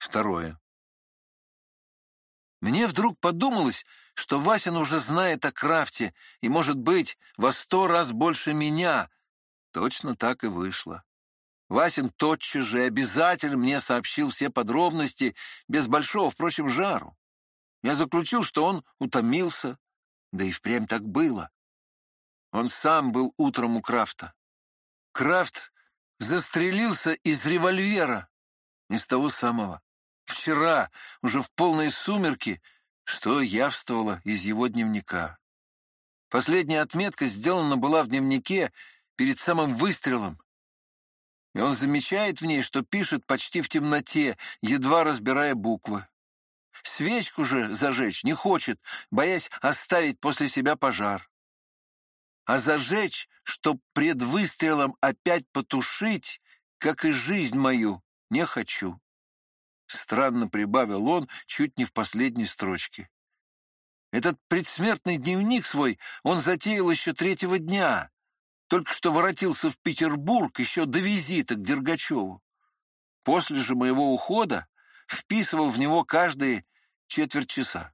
Второе. Мне вдруг подумалось, что Васин уже знает о крафте и, может быть, во сто раз больше меня. Точно так и вышло. Васин тотчас же обязательно мне сообщил все подробности, без большого, впрочем, жару. Я заключил, что он утомился, да и впрямь так было. Он сам был утром у Крафта. Крафт застрелился из револьвера, из того самого. Вчера, уже в полной сумерки, что явствовало из его дневника. Последняя отметка сделана была в дневнике перед самым выстрелом, и он замечает в ней, что пишет почти в темноте, едва разбирая буквы. Свечку же зажечь не хочет, боясь оставить после себя пожар. А зажечь, чтоб пред выстрелом опять потушить, как и жизнь мою, не хочу. Странно прибавил он чуть не в последней строчке. Этот предсмертный дневник свой он затеял еще третьего дня, только что воротился в Петербург еще до визита к Дергачеву. После же моего ухода вписывал в него каждые четверть часа.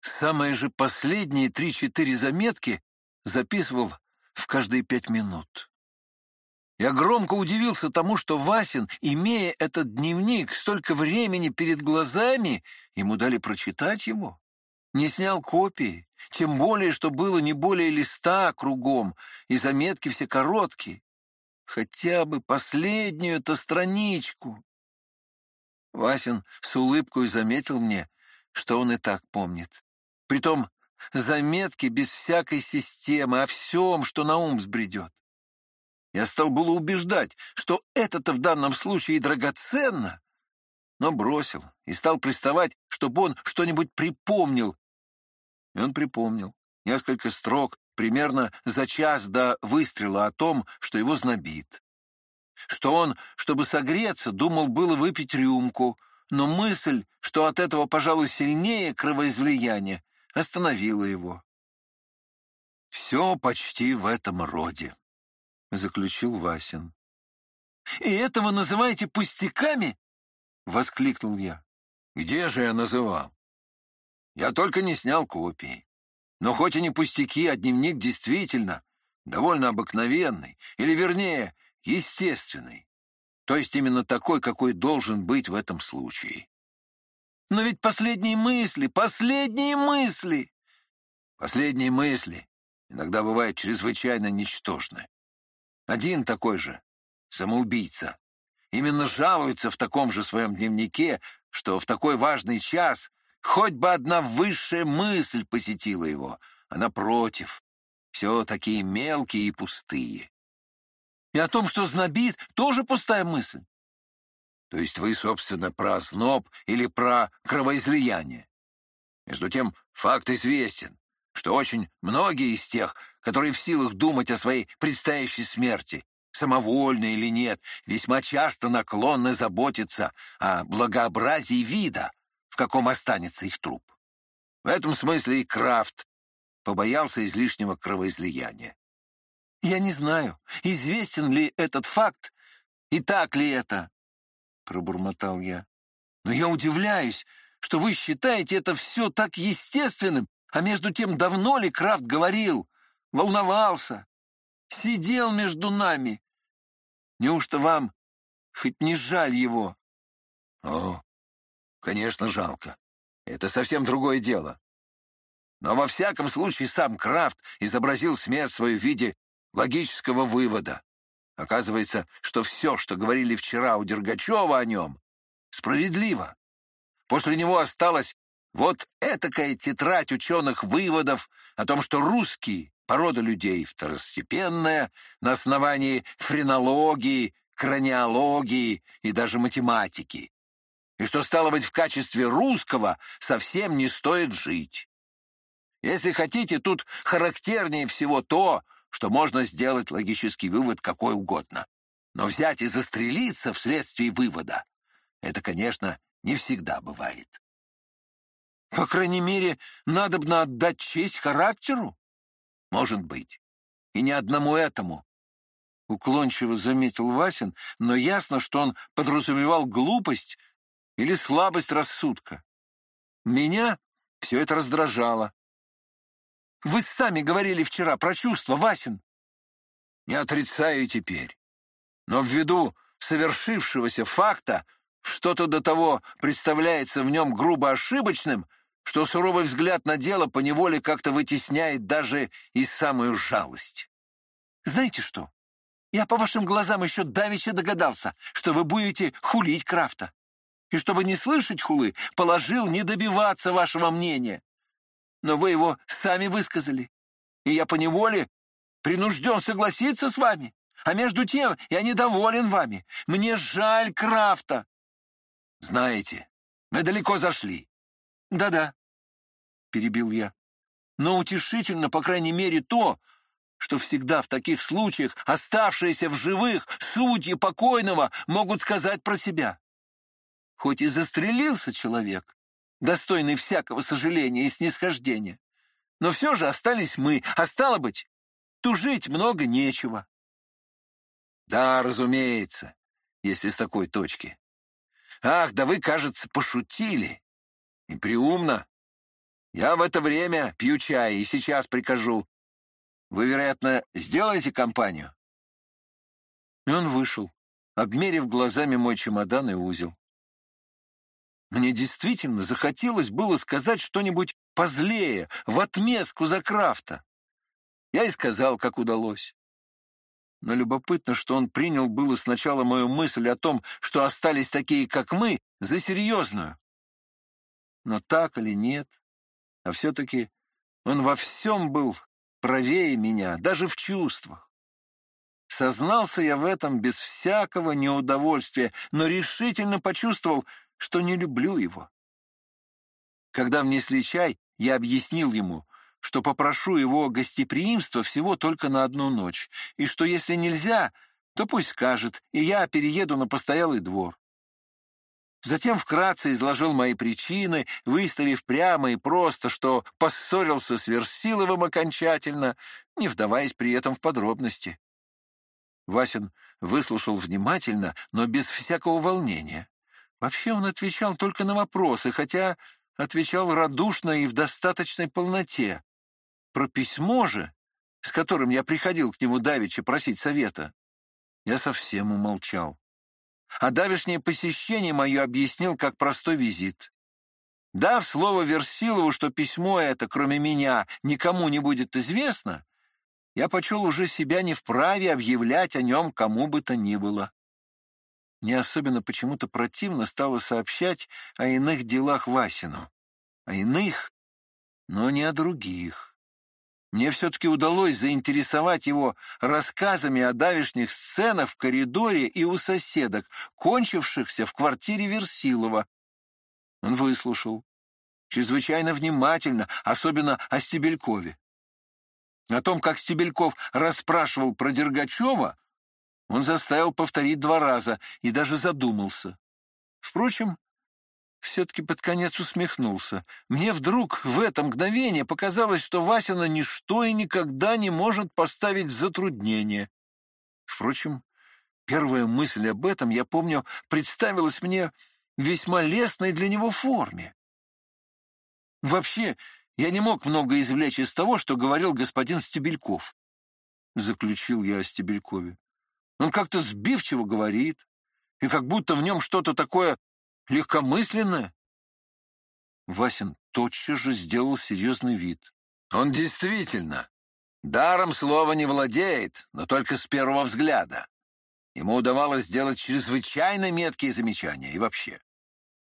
Самые же последние три-четыре заметки записывал в каждые пять минут. Я громко удивился тому, что Васин, имея этот дневник столько времени перед глазами, ему дали прочитать его не снял копии, тем более, что было не более листа кругом, и заметки все короткие. Хотя бы последнюю-то страничку. Васин с улыбкой заметил мне, что он и так помнит. Притом заметки без всякой системы о всем, что на ум сбредет. Я стал было убеждать, что это-то в данном случае драгоценно, но бросил и стал приставать, чтобы он что-нибудь припомнил и он припомнил несколько строк примерно за час до выстрела о том, что его знобит. Что он, чтобы согреться, думал было выпить рюмку, но мысль, что от этого, пожалуй, сильнее кровоизлияние, остановила его. «Все почти в этом роде», — заключил Васин. «И этого называете пустяками?» — воскликнул я. «Где же я называл? Я только не снял копии. Но хоть и не пустяки, а дневник действительно довольно обыкновенный, или, вернее, естественный. То есть именно такой, какой должен быть в этом случае. Но ведь последние мысли, последние мысли! Последние мысли иногда бывают чрезвычайно ничтожны. Один такой же, самоубийца, именно жалуется в таком же своем дневнике, что в такой важный час Хоть бы одна высшая мысль посетила его, а напротив, все такие мелкие и пустые. И о том, что знобит, тоже пустая мысль. То есть вы, собственно, про озноб или про кровоизлияние. Между тем, факт известен, что очень многие из тех, которые в силах думать о своей предстоящей смерти, самовольно или нет, весьма часто наклонны заботиться о благообразии вида, каком останется их труп. В этом смысле и Крафт побоялся излишнего кровоизлияния. «Я не знаю, известен ли этот факт, и так ли это?» — пробормотал я. «Но я удивляюсь, что вы считаете это все так естественным, а между тем давно ли Крафт говорил, волновался, сидел между нами? Неужто вам хоть не жаль его?» «О, Конечно, жалко. Это совсем другое дело. Но во всяком случае сам Крафт изобразил смерть свою в виде логического вывода. Оказывается, что все, что говорили вчера у Дергачева о нем, справедливо. После него осталась вот этакая тетрадь ученых выводов о том, что русские — порода людей второстепенная на основании френологии, краниологии и даже математики, и что, стало быть, в качестве русского совсем не стоит жить. Если хотите, тут характернее всего то, что можно сделать логический вывод какой угодно. Но взять и застрелиться вследствие вывода — это, конечно, не всегда бывает. По крайней мере, надобно отдать честь характеру? Может быть. И не одному этому. Уклончиво заметил Васин, но ясно, что он подразумевал глупость или слабость рассудка. Меня все это раздражало. Вы сами говорили вчера про чувства, Васин. Не отрицаю теперь. Но ввиду совершившегося факта что-то до того представляется в нем грубо ошибочным, что суровый взгляд на дело поневоле как-то вытесняет даже и самую жалость. Знаете что? Я по вашим глазам еще давеча догадался, что вы будете хулить Крафта. И чтобы не слышать хулы, положил не добиваться вашего мнения. Но вы его сами высказали, и я поневоле принужден согласиться с вами. А между тем я недоволен вами. Мне жаль Крафта. Знаете, мы далеко зашли. Да-да, перебил я. Но утешительно, по крайней мере, то, что всегда в таких случаях оставшиеся в живых судьи покойного могут сказать про себя. Хоть и застрелился человек, достойный всякого сожаления и снисхождения, но все же остались мы, а стало быть, тужить много нечего. Да, разумеется, если с такой точки. Ах, да вы, кажется, пошутили. И приумно. Я в это время пью чай и сейчас прикажу. Вы, вероятно, сделаете компанию?» И он вышел, обмерив глазами мой чемодан и узел. Мне действительно захотелось было сказать что-нибудь позлее, в отместку за Крафта. Я и сказал, как удалось. Но любопытно, что он принял было сначала мою мысль о том, что остались такие, как мы, за серьезную. Но так или нет, а все-таки он во всем был правее меня, даже в чувствах. Сознался я в этом без всякого неудовольствия, но решительно почувствовал, что не люблю его. Когда внесли чай, я объяснил ему, что попрошу его гостеприимства всего только на одну ночь, и что если нельзя, то пусть скажет, и я перееду на постоялый двор. Затем вкратце изложил мои причины, выставив прямо и просто, что поссорился с Версиловым окончательно, не вдаваясь при этом в подробности. Васин выслушал внимательно, но без всякого волнения. Вообще он отвечал только на вопросы, хотя отвечал радушно и в достаточной полноте. Про письмо же, с которым я приходил к нему давеча просить совета, я совсем умолчал а давешнее посещение мое объяснил как простой визит. Дав слово Версилову, что письмо это, кроме меня, никому не будет известно, я почел уже себя не вправе объявлять о нем кому бы то ни было. Мне особенно почему-то противно стало сообщать о иных делах Васину. О иных, но не о других. Мне все-таки удалось заинтересовать его рассказами о давешних сценах в коридоре и у соседок, кончившихся в квартире Версилова. Он выслушал. Чрезвычайно внимательно, особенно о Стебелькове. О том, как Стебельков расспрашивал про Дергачева, он заставил повторить два раза и даже задумался. Впрочем, все-таки под конец усмехнулся. Мне вдруг в это мгновение показалось, что Васина ничто и никогда не может поставить в затруднение. Впрочем, первая мысль об этом, я помню, представилась мне весьма лестной для него форме. Вообще, я не мог много извлечь из того, что говорил господин Стебельков. Заключил я о Стебелькове. Он как-то сбивчиво говорит, и как будто в нем что-то такое легкомысленно. Васин тотчас же сделал серьезный вид. Он действительно даром слова не владеет, но только с первого взгляда. Ему удавалось сделать чрезвычайно меткие замечания и вообще.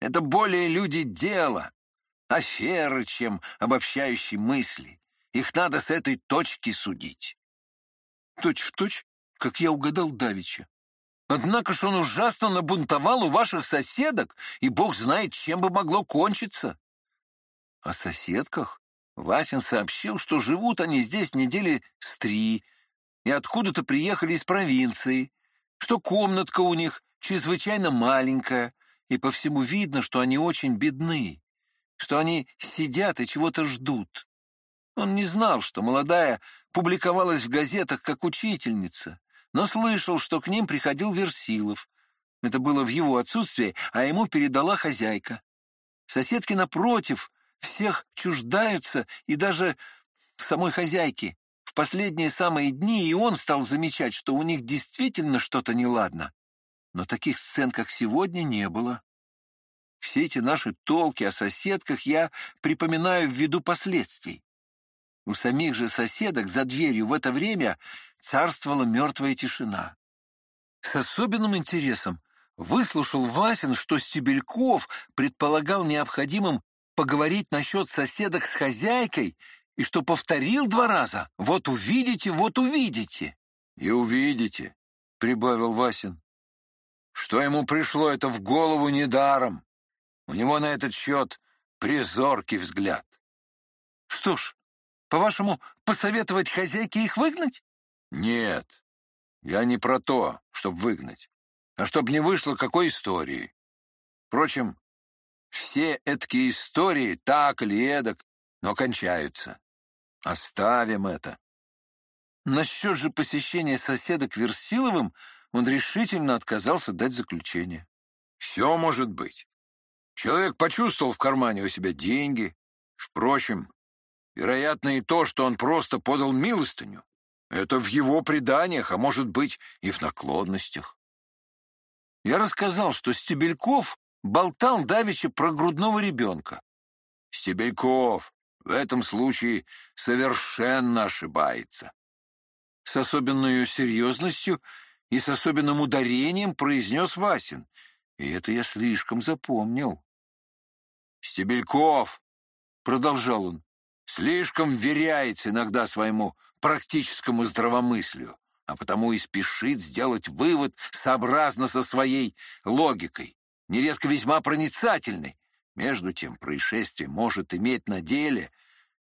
Это более люди дела, аферы, чем обобщающие мысли. Их надо с этой точки судить. Точь в точь, как я угадал Давича. Однако ж он ужасно набунтовал у ваших соседок, и бог знает, чем бы могло кончиться. О соседках Васин сообщил, что живут они здесь недели с три, и откуда-то приехали из провинции, что комнатка у них чрезвычайно маленькая, и по всему видно, что они очень бедны, что они сидят и чего-то ждут. Он не знал, что молодая публиковалась в газетах как учительница, но слышал, что к ним приходил Версилов. Это было в его отсутствие, а ему передала хозяйка. Соседки напротив всех чуждаются, и даже самой хозяйки. В последние самые дни и он стал замечать, что у них действительно что-то неладно. Но таких сцен, как сегодня, не было. Все эти наши толки о соседках я припоминаю в виду последствий. У самих же соседок за дверью в это время царствовала мертвая тишина. С особенным интересом выслушал Васин, что Стебельков предполагал необходимым поговорить насчет соседок с хозяйкой и что повторил два раза «Вот увидите, вот увидите». «И увидите», — прибавил Васин. Что ему пришло это в голову недаром. У него на этот счет призоркий взгляд. Что ж, по-вашему, посоветовать хозяйке их выгнать? Нет, я не про то, чтобы выгнать, а чтобы не вышло какой истории. Впрочем, все эткие истории, так или эдак, но кончаются. Оставим это. Насчет же посещения соседок Версиловым он решительно отказался дать заключение. Все может быть. Человек почувствовал в кармане у себя деньги. Впрочем, вероятно и то, что он просто подал милостыню. Это в его преданиях, а может быть и в наклонностях. Я рассказал, что Стебельков болтал давеча про грудного ребенка. Стебельков в этом случае совершенно ошибается. С особенной серьезностью и с особенным ударением произнес Васин, и это я слишком запомнил. «Стебельков», — продолжал он, — «слишком веряется иногда своему практическому здравомыслию, а потому и спешит сделать вывод сообразно со своей логикой, нередко весьма проницательной. Между тем, происшествие может иметь на деле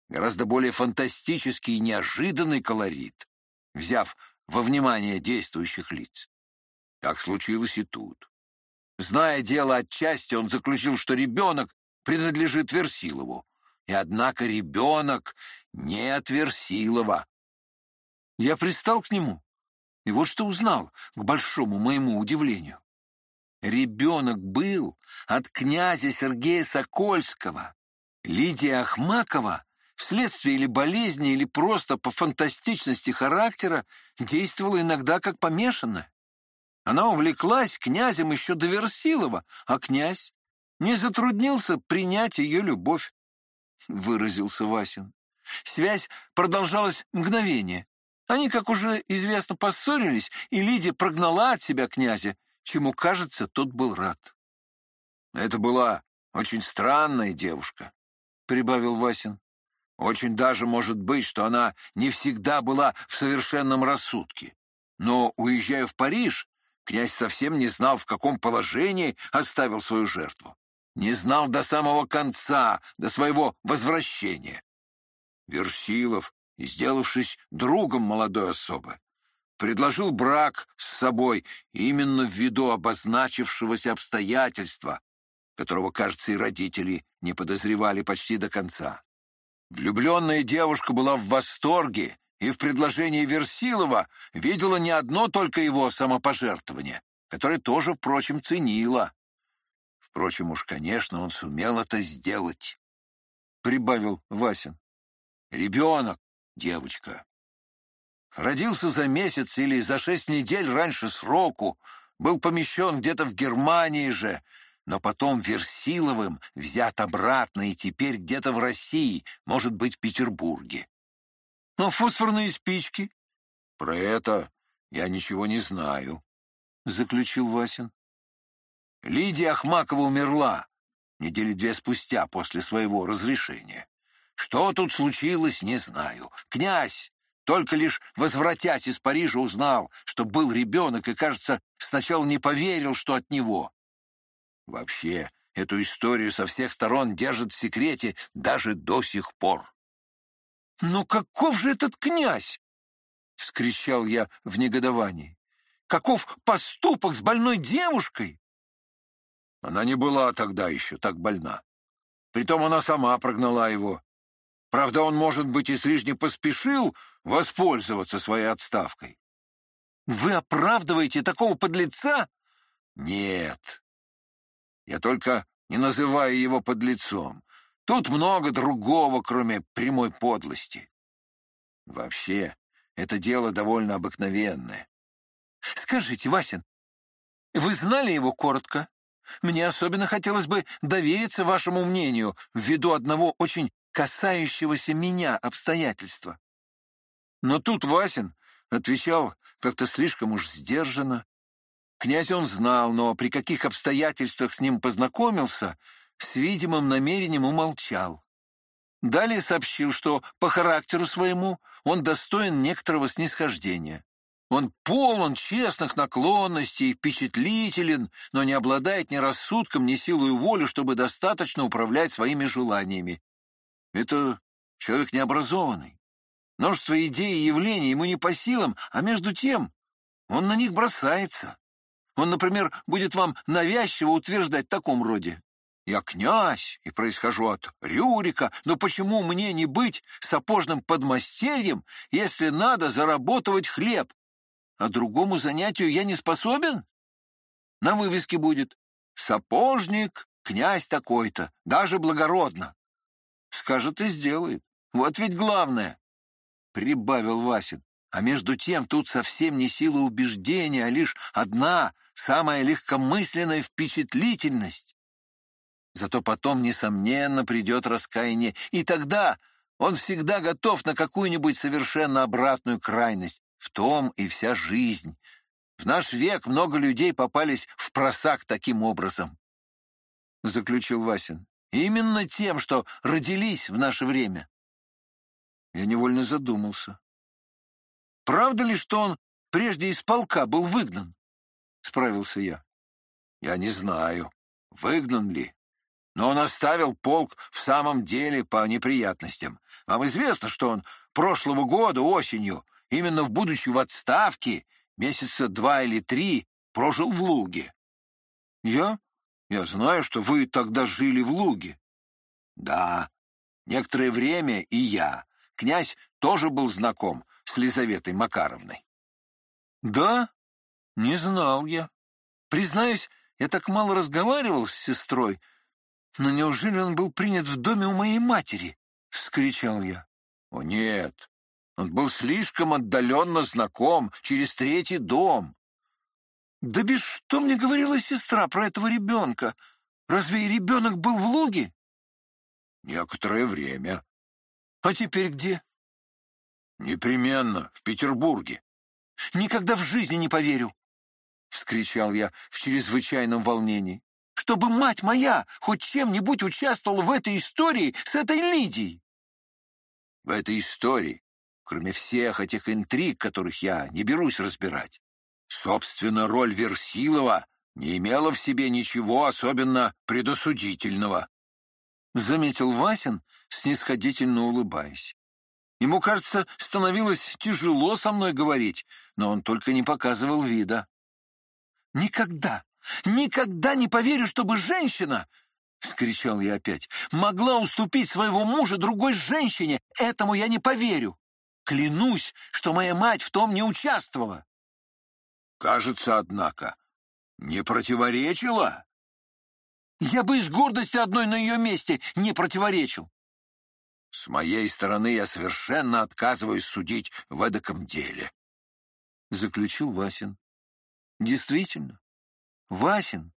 гораздо более фантастический и неожиданный колорит, взяв во внимание действующих лиц. Так случилось и тут. Зная дело отчасти, он заключил, что ребенок принадлежит Версилову. И однако ребенок не от Версилова. Я пристал к нему, и вот что узнал, к большому моему удивлению. Ребенок был от князя Сергея Сокольского. Лидия Ахмакова вследствие или болезни, или просто по фантастичности характера действовала иногда как помешанная. Она увлеклась князем еще до Версилова, а князь не затруднился принять ее любовь, — выразился Васин. Связь продолжалась мгновение. Они, как уже известно, поссорились, и Лидия прогнала от себя князя, чему, кажется, тот был рад. «Это была очень странная девушка», — прибавил Васин. «Очень даже может быть, что она не всегда была в совершенном рассудке. Но, уезжая в Париж, князь совсем не знал, в каком положении оставил свою жертву не знал до самого конца, до своего возвращения. Версилов, сделавшись другом молодой особы, предложил брак с собой именно ввиду обозначившегося обстоятельства, которого, кажется, и родители не подозревали почти до конца. Влюбленная девушка была в восторге и в предложении Версилова видела не одно только его самопожертвование, которое тоже, впрочем, ценила. Впрочем, уж, конечно, он сумел это сделать, — прибавил Васин. Ребенок, девочка. Родился за месяц или за шесть недель раньше сроку, был помещен где-то в Германии же, но потом Версиловым взят обратно и теперь где-то в России, может быть, в Петербурге. Но фосфорные спички? Про это я ничего не знаю, — заключил Васин. Лидия Ахмакова умерла недели две спустя после своего разрешения. Что тут случилось, не знаю. Князь, только лишь возвратясь из Парижа, узнал, что был ребенок и, кажется, сначала не поверил, что от него. Вообще, эту историю со всех сторон держат в секрете даже до сих пор. «Но каков же этот князь?» — вскричал я в негодовании. «Каков поступок с больной девушкой?» Она не была тогда еще так больна. Притом она сама прогнала его. Правда, он, может быть, излишне поспешил воспользоваться своей отставкой. «Вы оправдываете такого подлеца?» Нет. Я только не называю его под лицом. Тут много другого, кроме прямой подлости. Вообще, это дело довольно обыкновенное. Скажите, Васин, вы знали его коротко? Мне особенно хотелось бы довериться вашему мнению ввиду одного очень касающегося меня обстоятельства. Но тут Васин отвечал как-то слишком уж сдержанно. Князь он знал, но при каких обстоятельствах с ним познакомился, с видимым намерением умолчал. Далее сообщил, что по характеру своему он достоин некоторого снисхождения. Он полон честных наклонностей, впечатлителен, но не обладает ни рассудком, ни силой воли, чтобы достаточно управлять своими желаниями. Это человек необразованный. Множество идей и явлений ему не по силам, а между тем он на них бросается. Он, например, будет вам навязчиво утверждать в таком роде. Я князь и происхожу от Рюрика, но почему мне не быть сапожным подмастерьем, если надо заработать хлеб? А другому занятию я не способен? На вывеске будет «Сапожник, князь такой-то, даже благородно». Скажет и сделает. Вот ведь главное, — прибавил Васин. А между тем тут совсем не сила убеждения, а лишь одна, самая легкомысленная впечатлительность. Зато потом, несомненно, придет раскаяние, и тогда он всегда готов на какую-нибудь совершенно обратную крайность. В том и вся жизнь. В наш век много людей попались в просак таким образом. Заключил Васин. Именно тем, что родились в наше время. Я невольно задумался. Правда ли, что он прежде из полка был выгнан? Справился я. Я не знаю, выгнан ли. Но он оставил полк в самом деле по неприятностям. Вам известно, что он прошлого года осенью, именно в будущей в отставке, месяца два или три, прожил в Луге. Я? Я знаю, что вы тогда жили в Луге. Да, некоторое время и я. Князь тоже был знаком с Лизаветой Макаровной. Да? Не знал я. Признаюсь, я так мало разговаривал с сестрой, «Но неужели он был принят в доме у моей матери?» — вскричал я. «О, нет, он был слишком отдаленно знаком через третий дом». «Да без что мне говорила сестра про этого ребенка? Разве и ребенок был в Луге?» «Некоторое время». «А теперь где?» «Непременно, в Петербурге». «Никогда в жизни не поверю!» — вскричал я в чрезвычайном волнении чтобы мать моя хоть чем-нибудь участвовала в этой истории с этой Лидией. В этой истории, кроме всех этих интриг, которых я не берусь разбирать, собственно, роль Версилова не имела в себе ничего особенно предосудительного. Заметил Васин, снисходительно улыбаясь. Ему, кажется, становилось тяжело со мной говорить, но он только не показывал вида. Никогда, Никогда не поверю, чтобы женщина, — вскричал я опять, — могла уступить своего мужа другой женщине. Этому я не поверю. Клянусь, что моя мать в том не участвовала. Кажется, однако, не противоречила. Я бы из гордости одной на ее месте не противоречил. С моей стороны я совершенно отказываюсь судить в эдаком деле, — заключил Васин. Действительно, Васин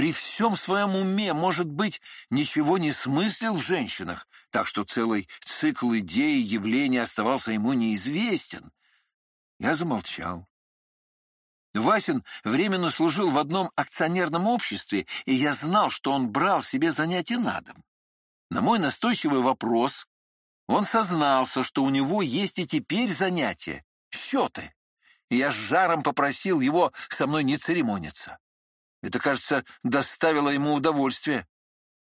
при всем своем уме, может быть, ничего не смыслил в женщинах, так что целый цикл идей и явлений оставался ему неизвестен. Я замолчал. Васин временно служил в одном акционерном обществе, и я знал, что он брал себе занятия на дом. На мой настойчивый вопрос он сознался, что у него есть и теперь занятия — счеты, и я с жаром попросил его со мной не церемониться. Это, кажется, доставило ему удовольствие.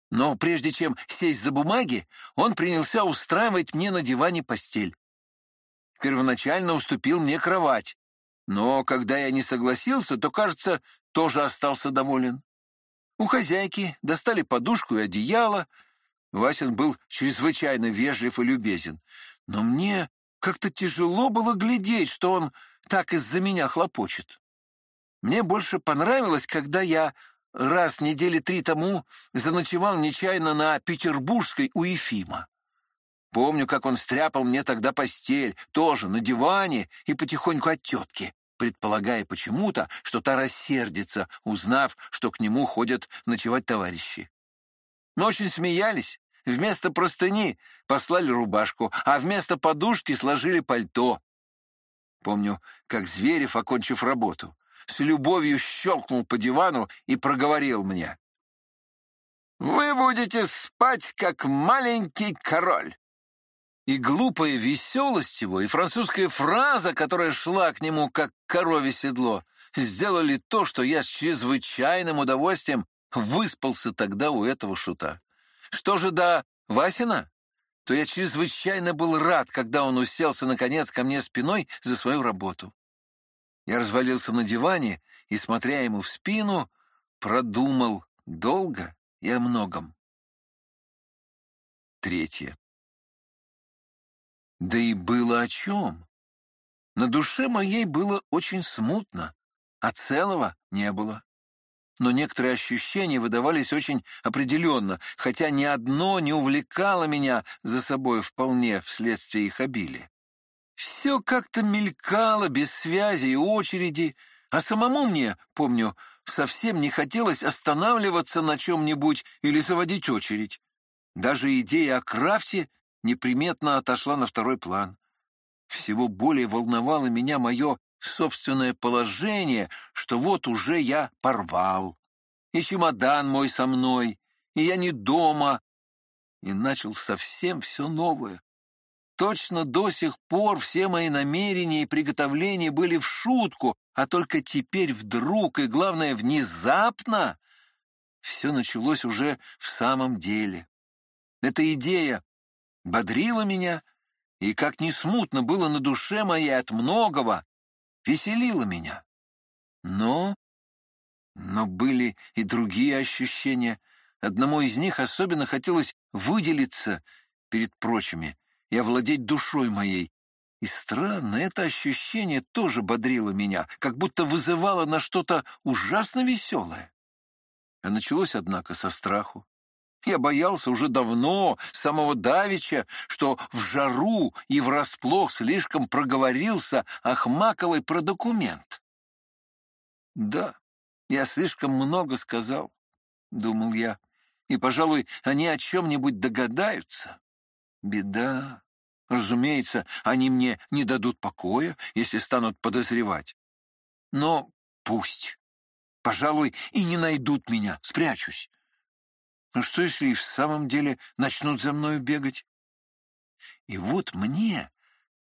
Но прежде чем сесть за бумаги, он принялся устраивать мне на диване постель. Первоначально уступил мне кровать, но когда я не согласился, то, кажется, тоже остался доволен. У хозяйки достали подушку и одеяло. Васин был чрезвычайно вежлив и любезен. Но мне как-то тяжело было глядеть, что он так из-за меня хлопочет. Мне больше понравилось, когда я раз недели три тому заночевал нечаянно на Петербургской у Ефима. Помню, как он стряпал мне тогда постель, тоже на диване и потихоньку от тетки, предполагая почему-то, что та рассердится, узнав, что к нему ходят ночевать товарищи. Мы очень смеялись. Вместо простыни послали рубашку, а вместо подушки сложили пальто. Помню, как Зверев, окончив работу, с любовью щелкнул по дивану и проговорил мне. «Вы будете спать, как маленький король». И глупая веселость его, и французская фраза, которая шла к нему, как корове седло, сделали то, что я с чрезвычайным удовольствием выспался тогда у этого шута. Что же до Васина, то я чрезвычайно был рад, когда он уселся, наконец, ко мне спиной за свою работу. Я развалился на диване и, смотря ему в спину, продумал долго и о многом. Третье. Да и было о чем. На душе моей было очень смутно, а целого не было. Но некоторые ощущения выдавались очень определенно, хотя ни одно не увлекало меня за собой вполне вследствие их обилия. Все как-то мелькало без связи и очереди, а самому мне, помню, совсем не хотелось останавливаться на чем-нибудь или заводить очередь. Даже идея о крафте неприметно отошла на второй план. Всего более волновало меня мое собственное положение, что вот уже я порвал. И чемодан мой со мной, и я не дома. И начал совсем все новое. Точно до сих пор все мои намерения и приготовления были в шутку, а только теперь вдруг и, главное, внезапно все началось уже в самом деле. Эта идея бодрила меня, и, как ни смутно было на душе моей от многого, веселила меня. Но... Но были и другие ощущения. Одному из них особенно хотелось выделиться перед прочими и овладеть душой моей. И странно, это ощущение тоже бодрило меня, как будто вызывало на что-то ужасно веселое. А началось, однако, со страху. Я боялся уже давно, самого давеча, что в жару и врасплох слишком проговорился Ахмаковой про документ. Да, я слишком много сказал, — думал я, — и, пожалуй, они о чем-нибудь догадаются. Беда. Разумеется, они мне не дадут покоя, если станут подозревать. Но пусть. Пожалуй, и не найдут меня, спрячусь. Но что, если и в самом деле начнут за мною бегать? И вот мне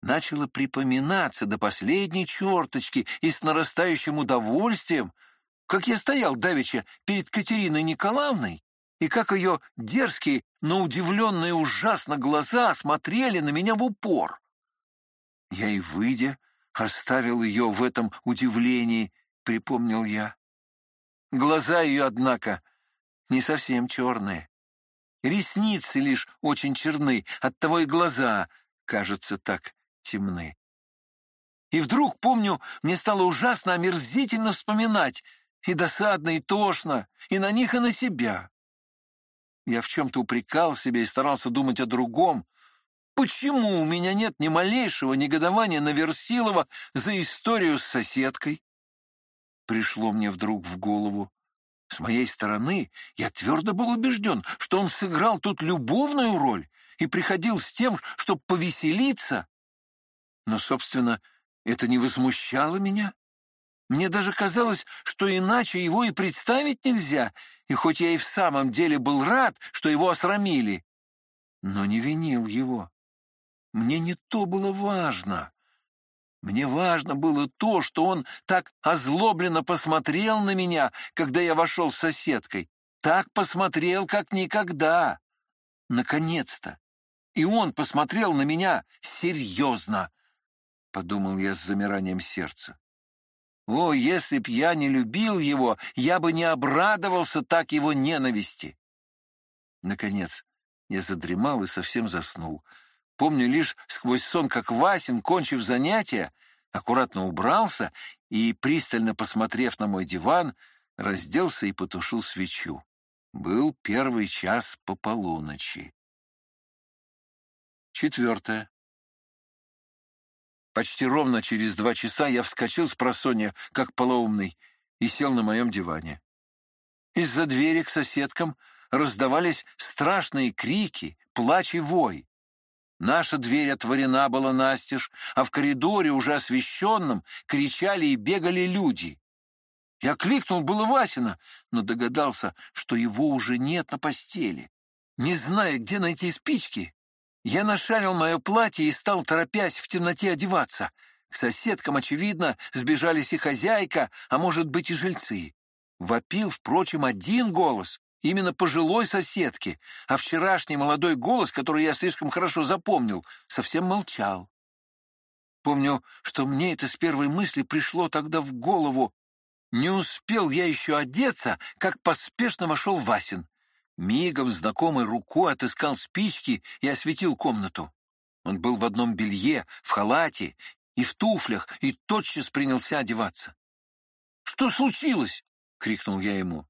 начало припоминаться до последней черточки и с нарастающим удовольствием, как я стоял давеча перед Катериной Николаевной, и как ее дерзкие, но удивленные ужасно глаза смотрели на меня в упор. Я и, выйдя, оставил ее в этом удивлении, припомнил я. Глаза ее, однако, не совсем черные. Ресницы лишь очень черны, оттого и глаза, кажется, так темны. И вдруг, помню, мне стало ужасно омерзительно вспоминать, и досадно, и тошно, и на них, и на себя. Я в чем-то упрекал себя и старался думать о другом. Почему у меня нет ни малейшего негодования на Версилова за историю с соседкой? Пришло мне вдруг в голову. С моей стороны я твердо был убежден, что он сыграл тут любовную роль и приходил с тем, чтобы повеселиться. Но, собственно, это не возмущало меня. Мне даже казалось, что иначе его и представить нельзя, и хоть я и в самом деле был рад, что его осрамили, но не винил его. Мне не то было важно. Мне важно было то, что он так озлобленно посмотрел на меня, когда я вошел с соседкой. Так посмотрел, как никогда. Наконец-то. И он посмотрел на меня серьезно, — подумал я с замиранием сердца. О, если б я не любил его, я бы не обрадовался так его ненависти. Наконец, я задремал и совсем заснул. Помню лишь сквозь сон, как Васин, кончив занятия, аккуратно убрался и, пристально посмотрев на мой диван, разделся и потушил свечу. Был первый час по полуночи. Четвертое. Почти ровно через два часа я вскочил с просонья, как полоумный, и сел на моем диване. Из-за двери к соседкам раздавались страшные крики, плач и вой. Наша дверь отворена была настежь, а в коридоре, уже освещенном, кричали и бегали люди. Я кликнул было Васина, но догадался, что его уже нет на постели. Не зная, где найти спички, я нашарил мое платье и стал, торопясь, в темноте одеваться. К соседкам, очевидно, сбежались и хозяйка, а может быть и жильцы. Вопил, впрочем, один голос, именно пожилой соседки, а вчерашний молодой голос, который я слишком хорошо запомнил, совсем молчал. Помню, что мне это с первой мысли пришло тогда в голову. Не успел я еще одеться, как поспешно вошел Васин. Мигом знакомой рукой отыскал спички и осветил комнату. Он был в одном белье, в халате и в туфлях, и тотчас принялся одеваться. «Что случилось?» — крикнул я ему.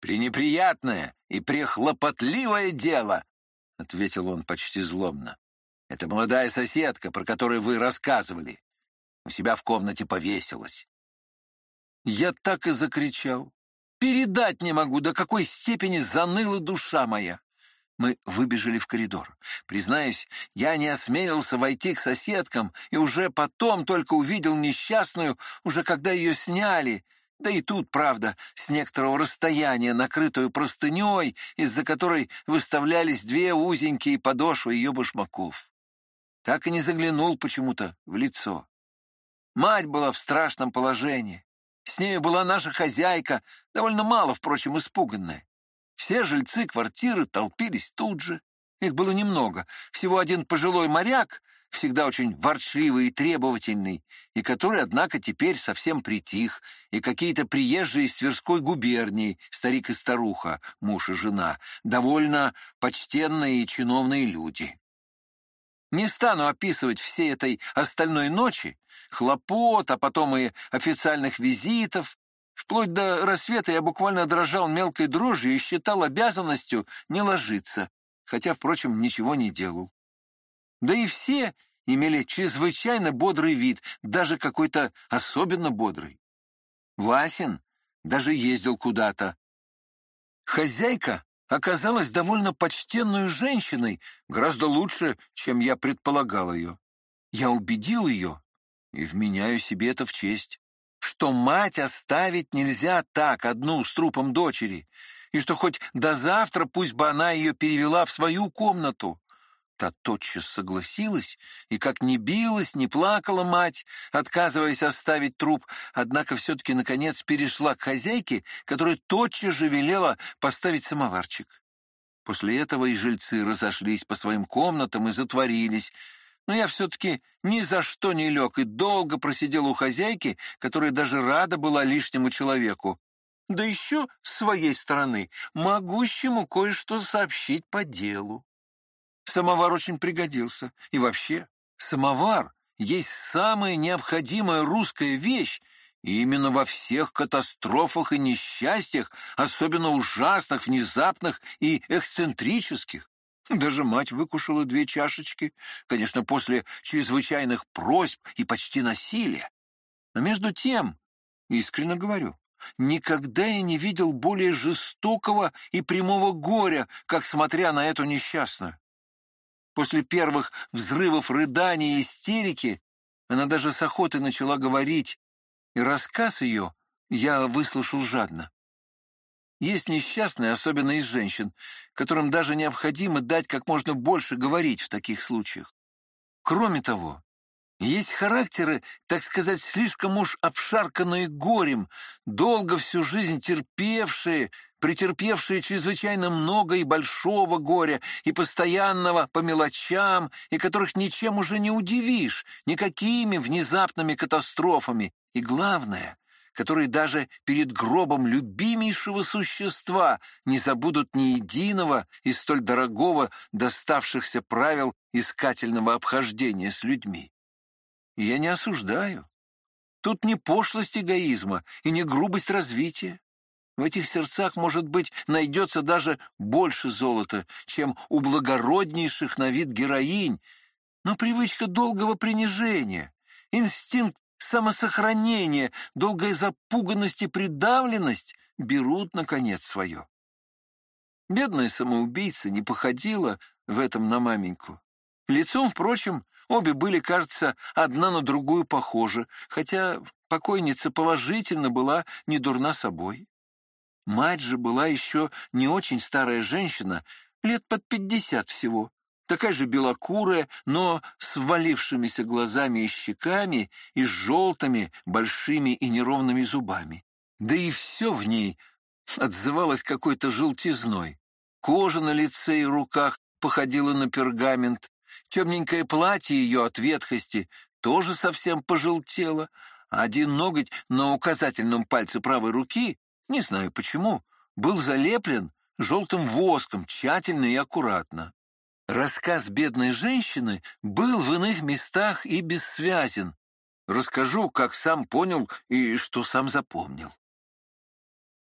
«Пренеприятное и прехлопотливое дело», — ответил он почти злобно. «Это молодая соседка, про которую вы рассказывали. У себя в комнате повесилась». Я так и закричал. Передать не могу, до какой степени заныла душа моя. Мы выбежали в коридор. Признаюсь, я не осмелился войти к соседкам и уже потом только увидел несчастную, уже когда ее сняли, да и тут, правда, с некоторого расстояния, накрытую простыней, из-за которой выставлялись две узенькие подошвы ее башмаков. Так и не заглянул почему-то в лицо. Мать была в страшном положении. С нею была наша хозяйка, довольно мало, впрочем, испуганная. Все жильцы квартиры толпились тут же. Их было немного. Всего один пожилой моряк, всегда очень ворчливый и требовательный, и который, однако, теперь совсем притих, и какие-то приезжие из Тверской губернии, старик и старуха, муж и жена, довольно почтенные и чиновные люди. Не стану описывать всей этой остальной ночи, хлопот, а потом и официальных визитов. Вплоть до рассвета я буквально дрожал мелкой дрожью и считал обязанностью не ложиться, хотя, впрочем, ничего не делал. Да и все имели чрезвычайно бодрый вид, даже какой-то особенно бодрый. Васин даже ездил куда-то. Хозяйка оказалась довольно почтенной женщиной, гораздо лучше, чем я предполагал ее. Я убедил ее, и вменяю себе это в честь, что мать оставить нельзя так одну с трупом дочери, и что хоть до завтра пусть бы она ее перевела в свою комнату. Та тотчас согласилась, и как не билась, не плакала мать, отказываясь оставить труп, однако все-таки, наконец, перешла к хозяйке, которая тотчас же велела поставить самоварчик. После этого и жильцы разошлись по своим комнатам и затворились, но я все-таки ни за что не лег и долго просидел у хозяйки, которая даже рада была лишнему человеку. Да еще, с своей стороны, могущему кое-что сообщить по делу. Самовар очень пригодился. И вообще, самовар есть самая необходимая русская вещь, и именно во всех катастрофах и несчастьях, особенно ужасных, внезапных и эксцентрических. Даже мать выкушала две чашечки, конечно, после чрезвычайных просьб и почти насилия. Но между тем, искренне говорю, никогда я не видел более жестокого и прямого горя, как смотря на эту несчастную. После первых взрывов рыдания и истерики она даже с охотой начала говорить, и рассказ ее я выслушал жадно. Есть несчастные, особенно из женщин, которым даже необходимо дать как можно больше говорить в таких случаях. Кроме того, есть характеры, так сказать, слишком уж обшарканные горем, долго всю жизнь терпевшие, претерпевшие чрезвычайно много и большого горя, и постоянного по мелочам, и которых ничем уже не удивишь, никакими внезапными катастрофами. И главное, которые даже перед гробом любимейшего существа не забудут ни единого из столь дорогого доставшихся правил искательного обхождения с людьми. И я не осуждаю, Тут не пошлость эгоизма и не грубость развития. В этих сердцах, может быть, найдется даже больше золота, чем у благороднейших на вид героинь, но привычка долгого принижения, инстинкт самосохранения, долгая запуганность и придавленность берут, наконец, свое. Бедная самоубийца не походила в этом на маменьку. Лицом, впрочем, обе были, кажется, одна на другую похожи, хотя покойница положительно была не дурна собой. Мать же была еще не очень старая женщина, лет под пятьдесят всего, такая же белокурая, но с валившимися глазами и щеками и с желтыми, большими и неровными зубами. Да и все в ней отзывалось какой-то желтизной. Кожа на лице и руках походила на пергамент, темненькое платье ее от ветхости тоже совсем пожелтело, один ноготь на указательном пальце правой руки не знаю почему, был залеплен желтым воском тщательно и аккуратно. Рассказ бедной женщины был в иных местах и бессвязен. Расскажу, как сам понял и что сам запомнил.